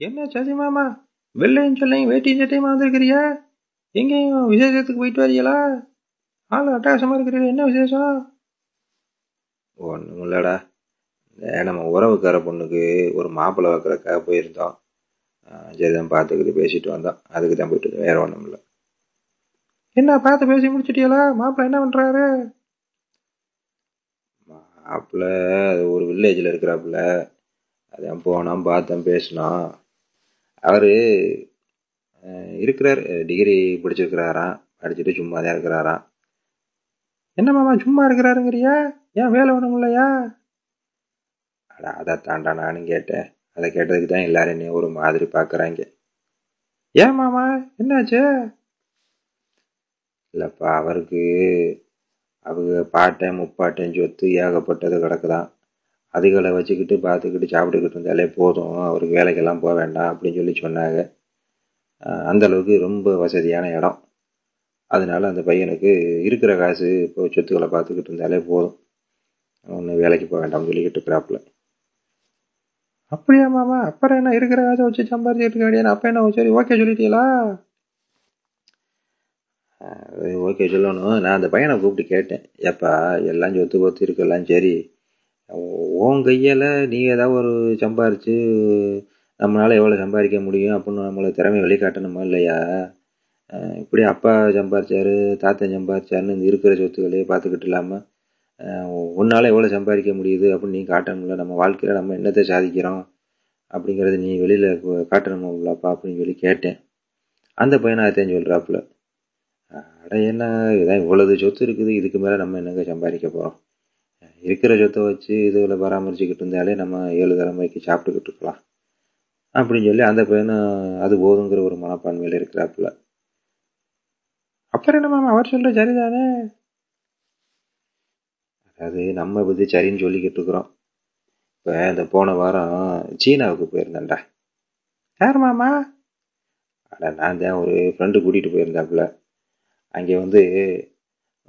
என்ன சதி மாமா வெள்ளையும் சொல்லையும் வேட்டியும் சட்டையுமா வந்திருக்கிறியா? எங்கேயும் விசேஷத்துக்கு போயிட்டு வரீங்களா? ஆள் அட்டகாசமா இருக்கிறீங்க என்ன விசேஷம்? ஒன்றும் இல்லைடா நம்ம உறவுக்கார பொண்ணுக்கு ஒரு மாப்பிள்ளை வைக்கிறக்காக போயிருந்தோம். சரிதான் பார்த்துக்கிட்டு பேசிட்டு வந்தோம். அதுக்கு தான் போயிட்டு வேற ஒன்றும் இல்லை என்ன பார்த்து பேசி முடிச்சிட்டியலா? மாப்பிள்ளை என்ன பண்றாரு? மாப்பிள்ளை அது ஒரு வில்லேஜில் இருக்கிறாப்புல. அதான் போனோம் பார்த்தோம் பேசினோம் அவர் இருக்கிறார். டிகிரி படிச்சிருக்கிறாராம். படிச்சுட்டு சும்மா தான் இருக்கிறாராம். என்ன மாமா சும்மா இருக்கிறாருங்கிறியா? ஏன் வேலை ஒன்றும் இல்லையா? அடா அதை தாண்டா நானும் கேட்டேன். அதை கேட்டதுக்கு தான் எல்லாரும் என்னையும் ஒரு மாதிரி பார்க்குறாங்க. ஏன் மாமா? என்னாச்சு? இல்லைப்பா அவருக்கு அவங்க பாட்டேன் முப்பாட்டேன் சொத்து ஏகப்பட்டது கிடக்குதான் அதுகளை வச்சுக்கிட்டு பார்த்துக்கிட்டு சாப்பிட்டுக்கிட்டு இருந்தாலே போதும். அவருக்கு வேலைக்கெல்லாம் போக வேண்டாம் அப்படின்னு சொல்லி சொன்னாங்க. அந்த அளவுக்கு ரொம்ப வசதியான இடம். அதனால அந்த பையனுக்கு இருக்கிற காசு இப்போ சொத்துக்களை பார்த்துக்கிட்டு இருந்தாலே போதும். ஒன்றும் வேலைக்கு போக வேண்டாம்னு சொல்லிக்கிட்டு இருக்கிறாப்புல. அப்படியா மாமா? அப்புறம் என்ன? இருக்கிற காசை வச்சு சம்பாதிச்சுட்டு இருக்க வேண்டிய என்ன? சரி ஓகே சொல்லிட்டீங்களா? ஓகே சொல்லணும். நான் அந்த பையனை கூப்பிட்டு கேட்டேன். ஏப்பா எல்லாம் சொத்து பொத்து இருக்கலாம் சரி. உன் கையால் நீ ஏதாவது ஒரு சம்பாரித்து நம்மளால் எவ்வளோ சம்பாதிக்க முடியும் அப்படின்னு நம்மளை திறமை வெளிக்காட்டணுமா இல்லையா? இப்படி அப்பா சம்பாரிச்சாரு தாத்தன் சம்பாரிச்சாருன்னு இருக்கிற சொத்துக்களையே பார்த்துக்கிட்டு இல்லாமல் உன்னால் எவ்வளோ சம்பாதிக்க முடியுது அப்படின்னு நீ காட்டணும்ல நம்ம வாழ்க்கையில் நம்ம என்னத்தை சாதிக்கிறோம் அப்படிங்கிறத நீ வெளியில் காட்டணும்லப்பா அப்படின்னு சொல்லி கேட்டேன். அந்த பையனை அதையும் சொல்கிறாப்புல அட என்ன இதான் இவ்வளவு சொத்து இருக்குது இதுக்கு மேலே நம்ம என்னங்க சம்பாதிக்க போகிறோம் இருக்கிற சொத்தை வச்சு இதுகளை பராமரிச்சுக்கிட்டு இருந்தாலே நம்ம ஏழு தலைமுறைக்கு சாப்பிட்டுக்கிட்டு இருக்கலாம். அப்படின்னு சொல்லி அந்த பையனும் அது போதுங்கிற ஒரு மனப்பான்மையில் இருக்கிறாப்புல. அப்புறம் என்ன மாமா அவர் சொல்ற சரிதானே? அதாவது நம்ம பற்றி சரின்னு சொல்லிக்கிட்டு இருக்கிறோம். இப்போ இந்த போன வாரம் சீனாவுக்கு போயிருந்தேன்டா. யார் மாமா? அட நான் தான் ஒரு ஃப்ரெண்டு கூட்டிகிட்டு போயிருந்தாப்புல. அங்கே வந்து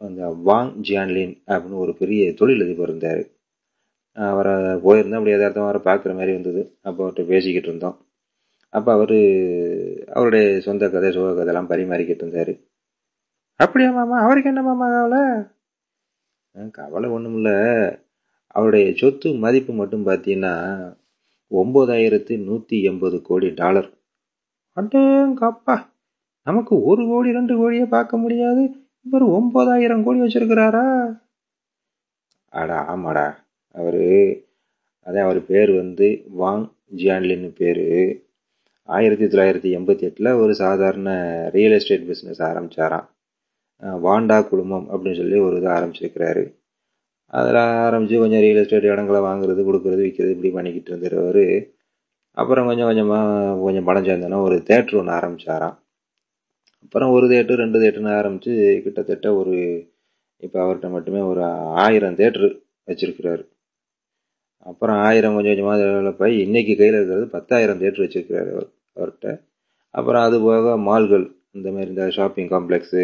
அந்த வாங் ஜியான்லின் அப்படின்னு ஒரு பெரிய தொழிலதிபர் இருந்தார். அவரை போயிருந்தோம் அப்படி எதார்த்தம் அவரை பார்க்குற மாதிரி வந்தது. அப்போ அவர்கிட்ட பேசிக்கிட்டு இருந்தோம். அப்போ அவர் அவருடைய சொந்த கதை சுக கதையெல்லாம் பரிமாறிக்கிட்டு இருந்தார். அப்படியா மாமா? அவருக்கு என்ன மாமா கவலை? கவலை ஒன்றும் இல்லை அவருடைய சொத்து மதிப்பு மட்டும் பார்த்தீங்கன்னா ஒம்பதாயிரத்து நூற்றி எண்பது கோடி டாலர். அட்டேங்கப்பா நமக்கு ஒரு கோடி ரெண்டு கோடியே பார்க்க முடியாது. இவர் ஒன்பதாயிரம் கோடி வச்சிருக்கிறாரா? அடா ஆமாடா. அவர் அதான் அவர் பேர் வந்து வாங் ஜியான்லின்னு பேர். ஆயிரத்தி தொள்ளாயிரத்தி எண்பத்தி எட்டில் ஒரு சாதாரண ரியல் எஸ்டேட் பிஸ்னஸ் ஆரம்பித்தாராம் வாண்டா குழுமம் அப்படின்னு சொல்லி ஒரு இது ஆரம்பிச்சிருக்கிறாரு. அதில் ஆரம்பித்து கொஞ்சம் ரியல் எஸ்டேட் இடங்களை வாங்குறது கொடுக்குறது விற்கிறது இப்படி பண்ணிக்கிட்டு இருந்துருவார் அப்புறம் கொஞ்சம் கொஞ்சமாக கொஞ்சம் பணம் சேர்ந்தோன்னா ஒரு தேட்ரு ஒன்று ஆரம்பித்தாராம் அப்புறம் ஒரு தேட்ரு ரெண்டு தேட்டர்னு ஆரம்பித்து கிட்டத்தட்ட ஒரு இப்போ அவர்கிட்ட மட்டுமே ஒரு ஆயிரம் தேட்ரு வச்சுருக்கிறாரு. அப்புறம் ஆயிரம் கொஞ்சம் கொஞ்சமாக டெவலப் ஆகி இன்றைக்கி கையில் இருக்கிறது பத்தாயிரம் தேட்ரு வச்சுருக்கிறாரு அவர் அவர்கிட்ட. அப்புறம் அது போக மால்கள் இந்த மாதிரி இந்த ஷாப்பிங் காம்ப்ளெக்ஸு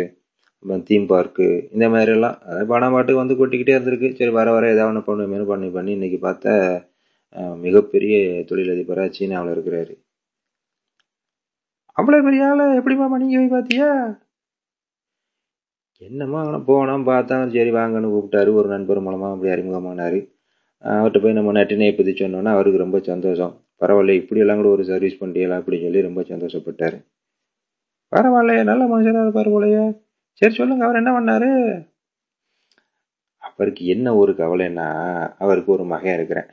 அப்புறம் தீம் பார்க்கு இந்த மாதிரிலாம் அதாவது பணம் பாட்டுக்கு வந்து கொட்டிக்கிட்டே இருந்திருக்கு. சரி வர வர ஏதாவது ஒன்று பண்ணுவேன் பண்ணி பண்ணி இன்றைக்கி பார்த்தா மிகப்பெரிய தொழிலதிபராக சீனாவில் இருக்கிறாரு. அவ்வளோ பெரிய ஆளை எப்படிமா நீங்கள் போய் பார்த்தியா? என்னம்மா அவனை போனோம் பார்த்தான். சரி வாங்கன்னு கூப்பிட்டாரு. ஒரு நண்பர் மூலமாக அப்படி அறிமுகமானார். அவர்கிட்ட போய் நம்ம நட்டினையை பற்றி சொன்னோன்னா அவருக்கு ரொம்ப சந்தோஷம். பரவாயில்ல இப்படியெல்லாம் கூட ஒரு சர்வீஸ் பண்ணிடலாம் அப்படின்னு சொல்லி ரொம்ப சந்தோஷப்பட்டார். பரவாயில்லையே நல்ல மனுஷனாக இருப்பார் போலையே. சரி சொல்லுங்கள் அவர் என்ன பண்ணாரு? அவருக்கு என்ன ஒரு கவலைன்னா அவருக்கு ஒரு மகன் இருக்கிறேன்.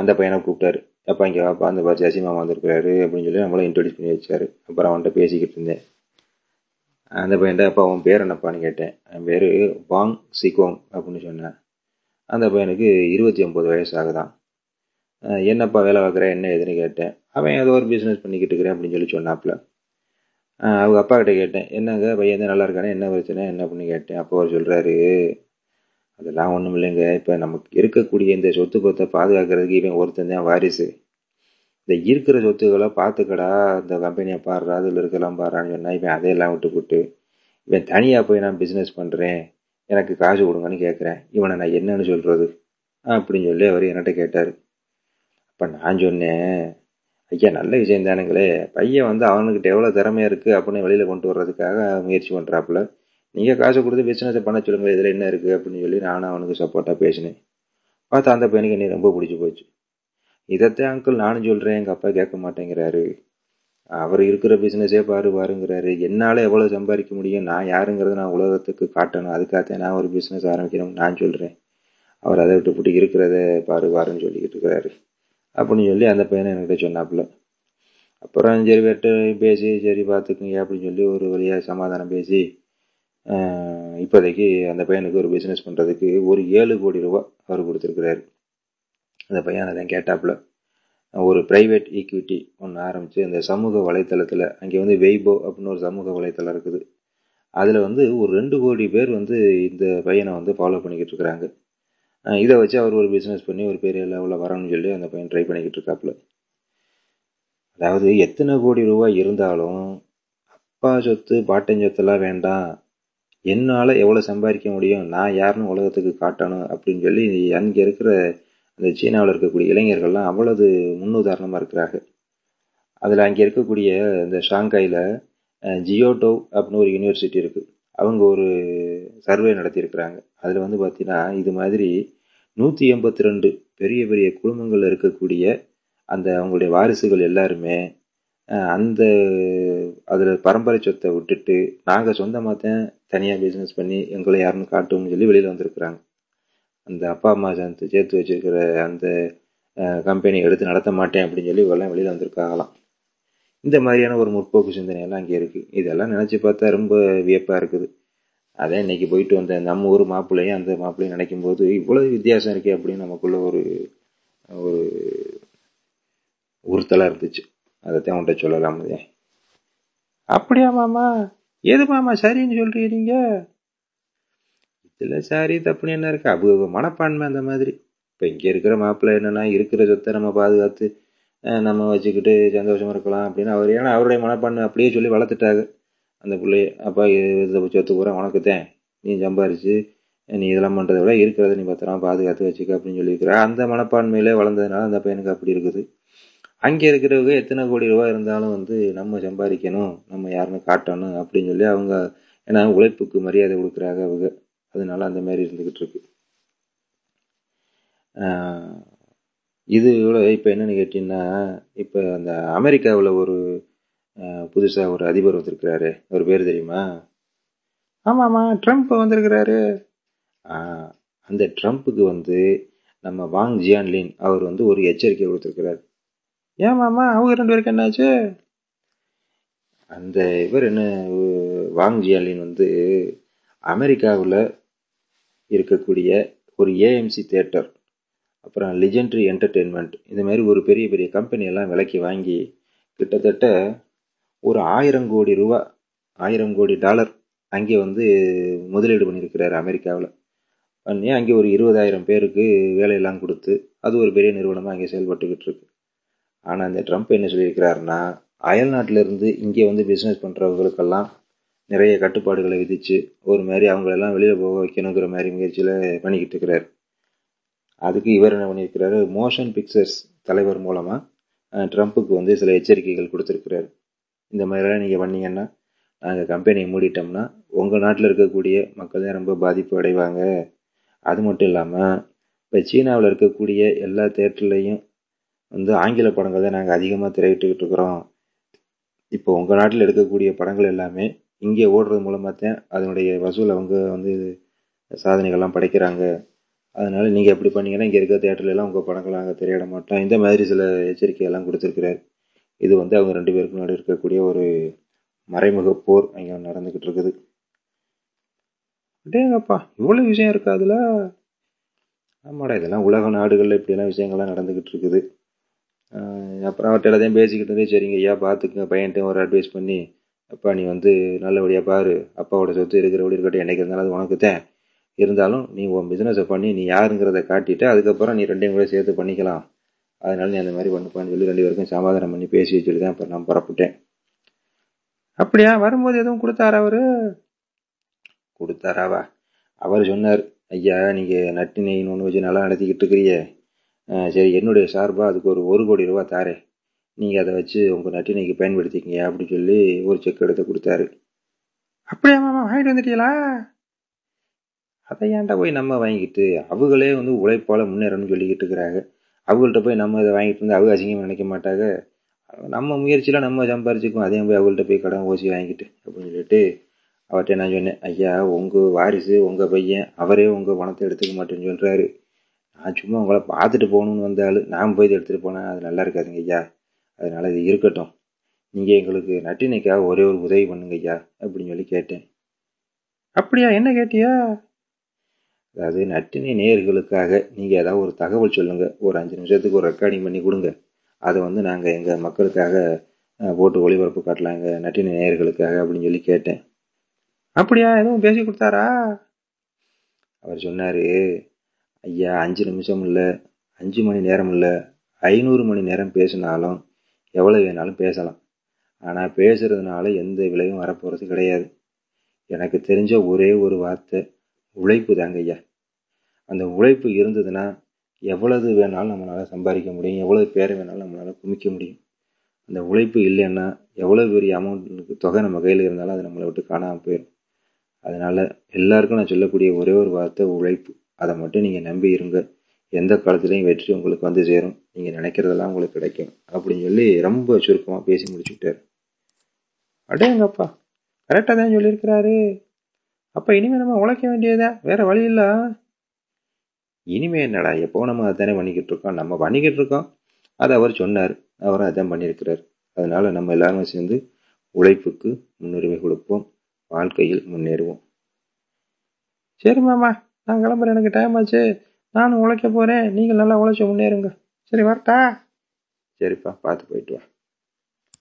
அந்த பையனை கூப்பிட்டாரு. அப்பா இங்கே வாப்பா அந்த பாரு சசிமாமா வந்திருக்கிறாரு அப்படின்னு சொல்லி நம்மளும் இன்ட்ரடியூஸ் பண்ணி வச்சாரு. அப்புறம் அவன்கிட்ட பேசிக்கிட்டு இருந்தேன். அந்த பையன்ட்ட அப்பா அவன் பேர் என்னப்பான்னு கேட்டேன். என் பேர் வாங் சிகோங் அப்படின்னு சொன்னேன். அந்த பையனுக்கு இருபத்தி ஒம்பது வயசு ஆகுதான். என்னப்பா வேலை பார்க்குற? என்ன ஏதுன்னு கேட்டேன். அவன் ஏதோ ஒரு பிஸ்னஸ் பண்ணிக்கிட்டு இருக்கிறேன் அப்படின்னு சொல்லி சொன்னாப்புல. அவங்க அப்பா கிட்ட கேட்டேன். என்னங்க பையன் தான் நல்லா இருக்கானே? என்ன பிரச்சனை? என்ன அப்படின்னு கேட்டேன். அப்போ அவர் சொல்கிறாரு அதெல்லாம் ஒன்றும் இல்லைங்க. இப்போ நமக்கு இருக்கக்கூடிய இந்த சொத்து பத்தை பாதுகாக்கிறதுக்கு இவன் ஒருத்தன் தான் வாரிசு. இந்த இருக்கிற சொத்துக்களை பார்த்துக்கடா இந்த கம்பெனியை பாடுறா அதில் இருக்கலாம் பாடுறான்னு சொன்னால் இவன் அதையெல்லாம் விட்டு போட்டு இவன் தனியாக போய் நான் பிஸ்னஸ் பண்ணுறேன் எனக்கு காசு கொடுங்கன்னு கேட்குறேன் இவனை நான் என்னன்னு சொல்கிறது அப்படின்னு சொல்லி அவர் என்கிட்ட கேட்டார். அப்போ நான் சொன்னேன் ஐயா நல்ல விஷயம் தானுங்களே. பையன் வந்து அவனுக்கிட்ட எவ்வளோ திறமையாக இருக்குது அப்படின்னு வெளியில் கொண்டு வர்றதுக்காக முயற்சி பண்ணுறாப்புல நீங்கள் காசு கொடுத்து பிஸ்னஸை பண்ண சொல்லுங்க இதில் என்ன இருக்குது அப்படின்னு சொல்லி நானும் அவனுக்கு சப்போர்ட்டாக பேசினேன். பார்த்தா அந்த பையனுக்கு என்னை ரொம்ப பிடிச்சி போச்சு. இதைத்தான் அங்கிள் நானும் சொல்கிறேன் எங்கள் அப்பா கேட்க மாட்டேங்கிறாரு. அவர் இருக்கிற பிஸ்னஸே பாரு பாருங்கிறாரு. என்னால் எவ்வளோ சம்பாதிக்க முடியும்? நான் யாருங்கிறத நான் உலகத்துக்கு காட்டணும். அதுக்காகத்தான் நான் ஒரு பிஸ்னஸ் ஆரம்பிக்கணும்னு நான் சொல்கிறேன் அவர் அதை விட்டு பிடி இருக்கிறத பாரு பாருன்னு சொல்லிக்கிட்டு இருக்கிறாரு. அப்படின்னு சொல்லி அந்த பையனை என்கிட்ட சொன்னாப்புல. அப்புறம் சரி வெட்ட பேசி சரி பார்த்துக்குங்க அப்படின்னு சொல்லி ஒரு வழியாக சமாதானம் பேசி இப்போதைக்கு அந்த பையனுக்கு ஒரு பிஸ்னஸ் பண்ணுறதுக்கு ஒரு ஏழு கோடி ரூபா அவர் கொடுத்துருக்குறாரு. அந்த பையன் அதை கேட்டாப்புல. ஒரு ப்ரைவேட் ஈக்விட்டி ஒன்று ஆரம்பித்து அந்த சமூக வலைத்தளத்தில் அங்கே வந்து வெய்போ அப்படின்னு ஒரு சமூக வலைத்தளம் இருக்குது. அதில் வந்து ஒரு ரெண்டு கோடி பேர் வந்து இந்த பையனை வந்து ஃபாலோ பண்ணிக்கிட்டு இருக்கிறாங்க. இதை வச்சு அவர் ஒரு பிஸ்னஸ் பண்ணி ஒரு பெரிய லெவலில் வரணும்னு சொல்லி அந்த பையன் ட்ரை பண்ணிக்கிட்டு இருக்காப்புல. அதாவது எத்தனை கோடி ரூபாய் இருந்தாலும் அப்பா சொத்து பாட்டன் சொத்துலாம் வேண்டாம். என்னால் எவ்வளோ சம்பாதிக்க முடியும்? நான் யாருன்னு உலகத்துக்கு காட்டணும் அப்படின்னு சொல்லி அங்கே இருக்கிற அந்த சீனாவில் இருக்கக்கூடிய இளைஞர்கள்லாம் அவ்வளவு முன்னுதாரணமாக இருக்கிறாங்க அதில் அங்கே இருக்கக்கூடிய இந்த ஷாங்காயில் ஜியோடோ அப்படின்னு ஒரு யூனிவர்சிட்டி இருக்குது அவங்க ஒரு சர்வே நடத்தியிருக்கிறாங்க. அதில் வந்து பார்த்தீங்கன்னா இது மாதிரி நூற்றி எண்பத்தி ரெண்டு பெரிய பெரிய குடும்பங்களில் இருக்கக்கூடிய அந்த அவங்களுடைய வாரிசுகள் எல்லாருமே அந்த அதில் பரம்பரை சொத்தை விட்டுட்டு நாங்கள் சொந்தமாக தான் தனியாக பிஸ்னஸ் பண்ணி எங்களை யாருன்னு காட்டுவோம்னு சொல்லி வெளியில் வந்திருக்கிறாங்க. அந்த அப்பா அம்மா சேர்த்து சேர்த்து வச்சிருக்கிற அந்த கம்பெனி எடுத்து நடத்த மாட்டேன் அப்படின்னு சொல்லி இவெல்லாம் வெளியில் வந்திருக்காங்களாம். இந்த மாதிரியான ஒரு முற்போக்கு சிந்தனையெல்லாம் அங்கே இருக்குது இதெல்லாம் நினச்சி பார்த்தா ரொம்ப வியப்பாக இருக்குது. அதான் இன்னைக்கு போயிட்டு வந்த நம்ம ஊர் மாப்பிள்ளையும் அந்த மாப்பிள்ளையும் நினைக்கும் போது இவ்வளோ வித்தியாசம் இருக்கே அப்படின்னு நமக்குள்ள ஒரு ஒரு உறுத்தலாக இருந்துச்சு. அதைத்தான் உன்ட்ட சொல்லலாம் அப்படியா மாமா? எது மாமா சரின்னு சொல்றீங்க இதுல சாரி தப்புன்னு என்ன இருக்கு? அபூர்வ மனப்பான்மை அந்த மாதிரி. இப்போ இங்கே இருக்கிற மாப்பிள்ளை என்னன்னா இருக்கிற சொத்தை நம்ம பாதுகாத்து நம்ம வச்சுக்கிட்டு சந்தோஷமா இருக்கலாம் அப்படின்னு அவர் ஏன்னா அவருடைய மனப்பான்மை அப்படியே சொல்லி வளர்த்துட்டாரு. அந்த பிள்ளைய அப்பா இதை சொத்து பூரா உனக்குத்தேன் நீ சம்பாரிச்சு நீ இதெல்லாம் பண்ணுறத விட இருக்கிறத நீ பத்திரமா பாதுகாத்து வச்சுக்க அப்படின்னு சொல்லியிருக்கிற அந்த மனப்பான்மையிலே வளர்ந்ததுனால அந்த பையனுக்கு அப்படி இருக்குது. அங்கே இருக்கிறவங்க எத்தனை கோடி ரூபாய் இருந்தாலும் வந்து நம்ம சம்பாதிக்கணும் நம்ம யாருன்னு காட்டணும் அப்படின்னு சொல்லி அவங்க ஏன்னா உழைப்புக்கு மரியாதை கொடுக்குறாங்க அவங்க. அதனால அந்த மாதிரி இருந்துக்கிட்டு இருக்கு. இது இவ்வளோ இப்போ என்னன்னு கேட்டிங்கன்னா இப்போ அந்த அமெரிக்காவில் ஒரு புதுசாக ஒரு அதிபர் வந்திருக்கிறாரு. ஒரு பேர் தெரியுமா? ஆமாம்மா ட்ரம்ப் வந்திருக்கிறாரு. அந்த ட்ரம்ப்புக்கு வந்து நம்ம வாங் ஜியான்லின் அவர் வந்து ஒரு எச்சரிக்கை கொடுத்துருக்கிறார். ஏன் மாமா? அவங்க ரெண்டு பேருக்கு என்னாச்சு? அந்த இவர் என்ன வாங்ஜியாலின் வந்து அமெரிக்காவில் இருக்கக்கூடிய ஒரு ஏஎம்சி தேட்டர் அப்புறம் லிஜெண்ட்ரி என்டர்டெயின்மெண்ட் இந்த மாதிரி ஒரு பெரிய பெரிய கம்பெனி எல்லாம் விலைக்கு வாங்கி கிட்டத்தட்ட ஒரு ஆயிரம் கோடி ரூபா ஆயிரம் கோடி டாலர் அங்கே வந்து முதலீடு பண்ணியிருக்கிறார் அமெரிக்காவில். பண்ணி அங்கே ஒரு இருபதாயிரம் பேருக்கு வேலையெல்லாம் கொடுத்து அது ஒரு பெரிய நிறுவனமாக அங்கே செயல்பட்டுக்கிட்டு இருக்கு. ஆனால் அந்த ட்ரம்ப் என்ன சொல்லியிருக்கிறாருன்னா அயல் நாட்டிலிருந்து இங்கே வந்து பிஸ்னஸ் பண்ணுறவங்களுக்கெல்லாம் நிறைய கட்டுப்பாடுகளை விதித்து ஒரு மாதிரி அவங்களெல்லாம் வெளியில் போக வைக்கணுங்கிற மாதிரி முயற்சியில் பண்ணிக்கிட்டு இருக்கிறார். அதுக்கு இவர் என்ன பண்ணியிருக்கிறாரு? மோஷன் பிக்சர்ஸ் தலைவர் மூலமாக ட்ரம்ப்புக்கு வந்து சில எச்சரிக்கைகள் கொடுத்துருக்கிறார். இந்த மாதிரிலாம் நீங்கள் பண்ணீங்கன்னா நாங்கள் கம்பெனியை மூடிட்டோம்னா உங்கள் நாட்டில் இருக்கக்கூடிய மக்கள் தான் ரொம்ப பாதிப்பு அடைவாங்க. அது மட்டும் இல்லாமல் இப்போ சீனாவில் இருக்கக்கூடிய எல்லா தேட்டர்லேயும் வந்து ஆங்கில படங்கள் தான் நாங்கள் அதிகமாக திரையிட்டுக்கிட்டு இருக்கிறோம். இப்போ உங்கள் நாட்டில் எடுக்கக்கூடிய படங்கள் எல்லாமே இங்கே ஓடுறது மூலமாக தான் அதனுடைய வசூல் அவங்க வந்து சாதனைகள்லாம் படைக்கிறாங்க. அதனால நீங்கள் எப்படி பண்ணீங்கன்னா இங்கே இருக்க தேட்டர்லாம் உங்கள் படங்கள் நாங்கள் திரையிட மாட்டோம். இந்த மாதிரி சில எச்சரிக்கையெல்லாம் கொடுத்துருக்கிறார். இது வந்து அவங்க ரெண்டு பேருக்கு நடு இருக்கக்கூடிய ஒரு மறைமுக போர் அங்கே நடந்துக்கிட்டு இருக்குது. டேங்கப்பா இவ்வளோ விஷயம் இருக்கா அதில்? ஆமாடா இதெல்லாம் உலக நாடுகளில் இப்படியெல்லாம் விஷயங்கள்லாம் நடந்துக்கிட்டு இருக்குது. அப்புறம் அவர்கிட்ட எல்லாத்தையும் பேசிக்கிட்டு சரிங்க ஐயா பார்த்துக்குங்க பையன்ட்டு ஒரு அட்வைஸ் பண்ணி அப்பா நீ வந்து நல்லபடியாக பாரு. அப்பாவோட சொத்து இருக்கிறபடி இருக்கட்டும் என்னைக்கு இருந்தாலும் அது உனக்குத்தேன் இருந்தாலும் நீ உன் பிஸ்னஸை பண்ணி நீ யாருங்கிறத காட்டிட்டு அதுக்கப்புறம் நீ ரெண்டையும் கூட சேர்த்து பண்ணிக்கலாம். அதனால நீ அந்த மாதிரி பண்ணுப்பான்னு சொல்லி ரெண்டு பேருக்கும் சமாதானம் பண்ணி பேசி வச்சுட்டு தான் அப்புறம் நான் புறப்பட்டேன். அப்படியா? வரும்போது எதுவும் கொடுத்தாரா அவரு? கொடுத்தாராவா? அவர் சொன்னார் ஐயா நீங்கள் நட்டு நெய்னு ஒன்று வச்சு நல்லா நடத்திக்கிட்டு இருக்கிறியே சரி என்னுடைய சார்பாக அதுக்கு ஒரு ஒரு கோடி ரூபா தாரே நீங்கள் அதை வச்சு உங்கள் நட்டினைக்கு பயன்படுத்திக்கிங்க அப்படின்னு சொல்லி ஒரு செக் எடுத்து கொடுத்தாரு. அப்படியே மாமா வாங்கிட்டு வந்துட்டீங்களா? அதை ஏன்டா போய் நம்ம வாங்கிட்டு அவங்களே வந்து உழைப்பால் முன்னேறணும்னு சொல்லிக்கிட்டு இருக்கிறாங்க. அவங்கள்ட்ட போய் நம்ம இதை வாங்கிட்டு வந்து அவங்க அசிங்கமாக நினைக்க மாட்டாங்க. நம்ம முயற்சியில் நம்ம சம்பாரிச்சுக்குவோம். அதே போய் அவங்கள்ட்ட போய் கடன் ஓசி வாங்கிட்டு அப்படின்னு சொல்லிட்டு அவர்கிட்ட நான் சொன்னேன் ஐயா உங்கள் வாரிசு உங்கள் பையன் அவரே உங்கள் பணத்தை எடுத்துக்க மாட்டேன்னு சொல்கிறாரு நான் சும்மா உங்களை பார்த்துட்டு போகணுன்னு வந்தாலும் நான் போய் எடுத்துகிட்டு போனேன். அது நல்லா இருக்காதுங்க ஐயா. அதனால் இது இருக்கட்டும். நீங்கள் எங்களுக்கு நட்டினைக்காக ஒரே ஒரு உதவி பண்ணுங்க ஐயா அப்படின்னு சொல்லி கேட்டேன். அப்படியா? என்ன கேட்டியா? அதாவது நட்டினை நேயர்களுக்காக நீங்கள் ஏதாவது ஒரு தகவல் சொல்லுங்கள் ஒரு அஞ்சு நிமிஷத்துக்கு ஒரு ரெக்கார்டிங் பண்ணி கொடுங்க. அதை வந்து நாங்கள் எங்கள் மக்களுக்காக போட்டு ஒளிபரப்பு காட்டலாங்க நட்டினை நேயர்களுக்காக அப்படின்னு சொல்லி கேட்டேன். அப்படியா? எதுவும் பேசி கொடுத்தாரா? அவர் சொன்னார் ஐயா அஞ்சு நிமிஷம் இல்லை அஞ்சு மணி நேரம் இல்லை ஐநூறு மணி நேரம் பேசினாலும் எவ்வளோ வேணாலும் பேசலாம். ஆனால் பேசுறதுனால எந்த விலையும் வரப்போகிறது கிடையாது. எனக்கு தெரிஞ்ச ஒரே ஒரு வார்த்தை உழைப்பு தாங்க ஐயா. அந்த உழைப்பு இருந்ததுன்னா எவ்வளவு வேணாலும் நம்மளால் சம்பாதிக்க முடியும் எவ்வளவு பேரை வேணாலும் நம்மளால் குமிக்க முடியும். அந்த உழைப்பு இல்லைன்னா எவ்வளோ பெரிய அமௌண்ட்டுக்கு தொகை நம்ம கையில் இருந்தாலும் அது நம்மளை விட்டு காணாமல் போயிடும். அதனால் எல்லாருக்கும் நான் சொல்லக்கூடிய ஒரே ஒரு வார்த்தை உழைப்பு. அதை மட்டும் நீங்கள் நம்பி இருங்க. எந்த காலத்துலேயும் வெற்றி உங்களுக்கு வந்து சேரும். நீங்கள் நினைக்கிறதெல்லாம் உங்களுக்கு கிடைக்கும். அப்படின்னு சொல்லி ரொம்ப சுருக்கமாக பேசி முடிச்சுக்கிட்டார். அடேங்கப்பா கரெக்டாக தான் சொல்லியிருக்கிறாரு. அப்போ இனிமேல் நம்ம உழைக்க வேண்டியதா? வேற வழி இல்லை. இனிமே என்னடா எப்போ நம்ம அதானே பண்ணிக்கிட்டு இருக்கோம். நம்ம பண்ணிக்கிட்டு இருக்கோம். அதை அவர் சொன்னார். அவரும் அதான் பண்ணியிருக்கிறார். அதனால நம்ம எல்லாரும் சேர்ந்து உழைப்புக்கு முன்னுரிமை கொடுப்போம். வாழ்க்கையில் முன்னேறுவோம். சரி மாமா நான் கிளம்புறேன். எனக்கு டைம் ஆச்சு. நானும் உழைக்க போகிறேன் நீங்கள் நல்லா உழைச்சி முன்னேறுங்க. சரி வரட்டா? சரிப்பா பார்த்து போயிட்டு வா.